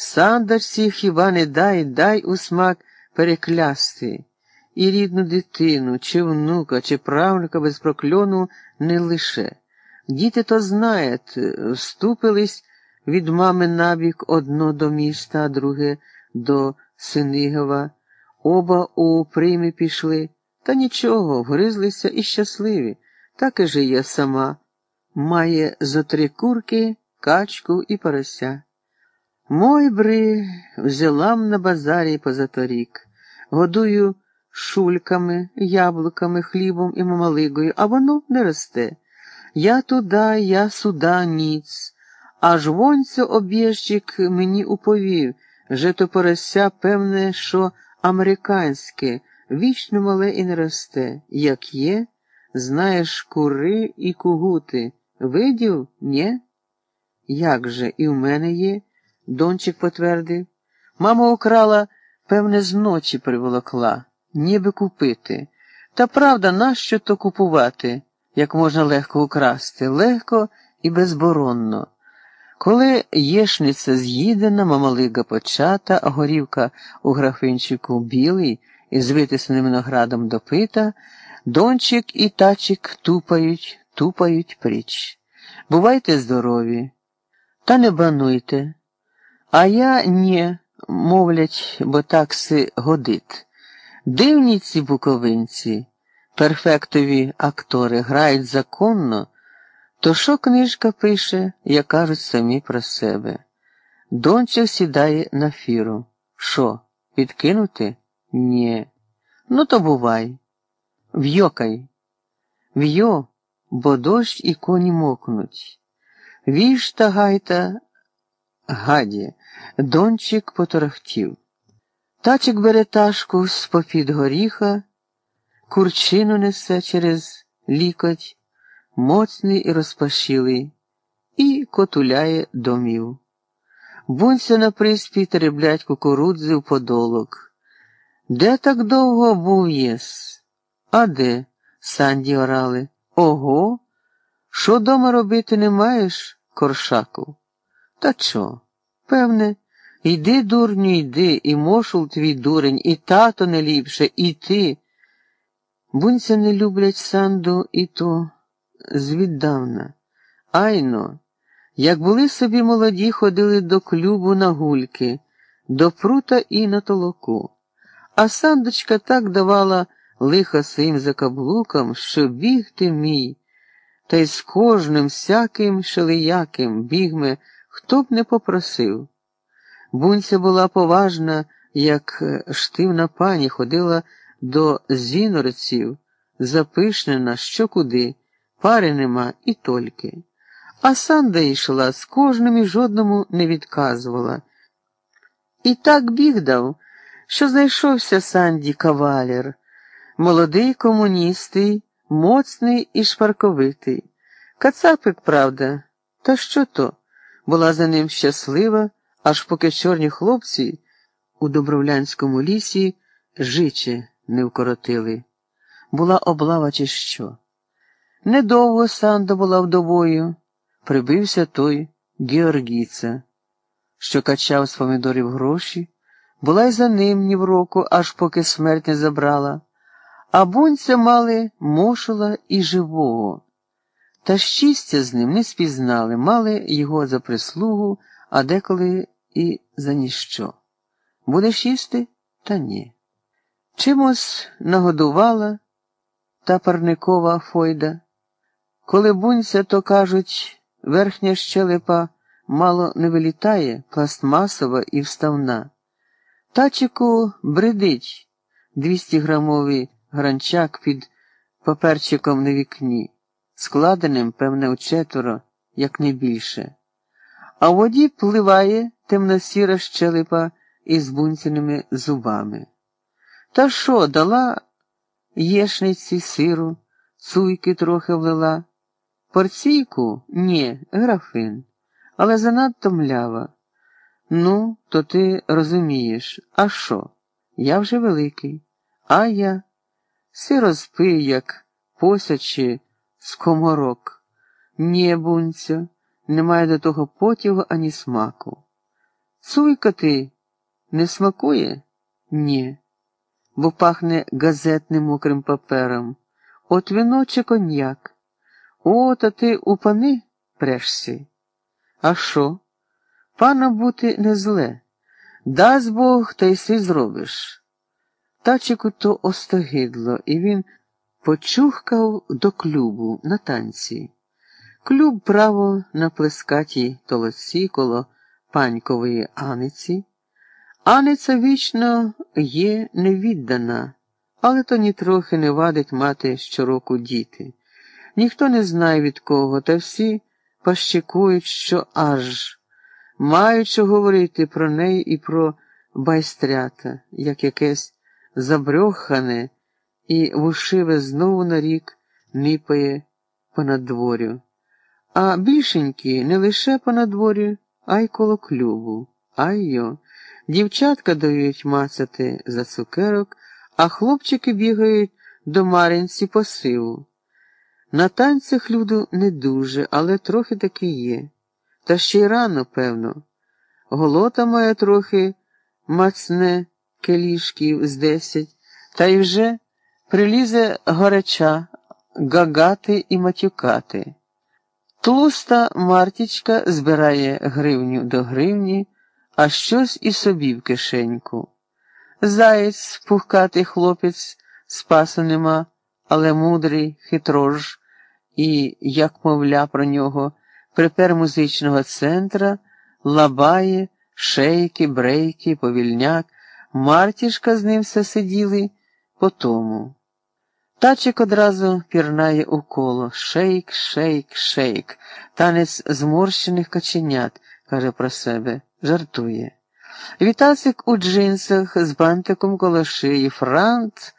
Сандачці хіба не дай, дай у смак переклясти. І рідну дитину, чи внука, чи правнука без прокльону не лише. Діти то знають, вступились від мами набік одно до міста, а друге до Синигова. Оба у прийми пішли, та нічого, вгризлися і щасливі. Так і жиє сама. Має зо три курки, качку і порося. Мой бри взялам на базарі позаторік, годую шульками, яблуками, хлібом і мамалигою, а воно не росте. Я туда, я сюда, ніц. Аж вонцю об'їжджик мені уповів, же то порося, певне, що американське, вічно мале і не росте. Як є, знаєш кури і кугути. Видів, нє? Як же, і в мене є, дончик потвердив. Мама украла, певне, зночі приволокла, ніби купити. Та правда, нащо то купувати, як можна легко украсти, легко і безборонно. Коли єшниця з'їдена, мамалига почата, а горівка у графинчику білий із витисненим виноградом допита, дончик і тачик тупають, тупають пріч. Бувайте здорові, та не бануйте. А я ні, мовлять, бо так си годить. Дивні ці буковинці, перфектові актори грають законно. То що книжка пише, як кажуть самі про себе? Дончик сідає на фіру. Що, підкинути? Нє. Ну, то бувай. В'йокай. В'йо, бо дощ і коні мокнуть. Віж та гайта, гаді, дончик поторохтів. Тачик бере ташку з попід горіха, курчину несе через лікоть моцний і розпашілий, і котуляє домів. Бунься на приспі тереблять кукурудзи в подолок. Де так довго був єс? А де? Санді орали. Ого? Що дома робити не маєш, коршаку? Та чо? Певне, йди, дурню, йди, і мошул твій дурень, і тато не ліпше, і ти. Бунця не люблять санду і то звіддавна. Айно, як були собі молоді, ходили до клюбу на гульки, до прута і на толоку. А сандочка так давала лиха своїм закаблукам, що бігти мій, та й з кожним всяким шелеяким бігме, хто б не попросив. Бунця була поважна, як штивна пані, ходила до зінорців, запишнена що куди пари нема і тільки. А Санда йшла з кожним і жодному не відказувала. І так біг дав, що знайшовся Санді кавалер, молодий комуністий, моцний і шпарковитий. Кацапик, правда, та що то? Була за ним щаслива, аж поки чорні хлопці у добровлянському лісі жиче не вкоротили. Була облава, чи що. Недовго Санда була вдовою, прибився той Георгійця, що качав з помідорів гроші, була й за ним ні в року, аж поки смерть не забрала, а бунця мали мошула і живого. Та щастя з ним не спізнали, мали його за прислугу, а деколи і за ніщо. Будеш їсти? Та ні. Чимось нагодувала та парникова фойда. Коли бунься, то кажуть, верхня щелепа мало не вилітає, пластмасова і вставна. Тачику бредить 200-грамовий гранчак під паперчиком на вікні, складеним, певне, у четверо, як не більше. А в воді пливає темно-сіра щелепа із бунцяними зубами. Та що, дала єшниці сиру, цуйки трохи влила. Порційку? Ні, графин, але занадто млява. Ну, то ти розумієш, а що? Я вже великий, а я си розпив, як посячи скоморок. Ні, бунцю, немає до того потягу ані смаку. Цуйка ти не смакує? Ні, бо пахне газетним мокрим папером. От вино чи коньяк. О, та ти у пани прешся. А що? Пана бути не зле. Дасть Бог, та й си зробиш. Тачику то остогидло, і він почухкав до клюбу на танці. Клюб право на плескатій толоці коло панькової Аниці. Аниця вічно є невіддана, але то нітрохи не вадить мати щороку діти. Ніхто не знає від кого, та всі пащикують, що аж що говорити про неї і про байстрята, як якесь забрьохане і вушиве знову на рік нипає понад дворю. А більшенькі не лише понад дворю, а й коло клюбу. Ай йо. Дівчатка дають мацати за цукерок, а хлопчики бігають до Маринці по сиву. На танцях люду не дуже, але трохи таки є. Та ще й рано, певно. Голота має трохи мацне келішків з десять, та й вже прилізе горяча гагати і матюкати. Тлуста Мартічка збирає гривню до гривні, а щось і собі в кишеньку. Заєць, пухкатий хлопець, спасу нема, але мудрий, хитрож, і, як мовля про нього, припер музичного центра, лабає, шейки, брейки, повільняк, Мартішка з ним все сиділи по тому. Тачик одразу пірнає у коло. Шейк, шейк, шейк. Танець зморщених каченят, каже про себе, жартує. Вітасик у джинсах з бантиком коло шиї, франт.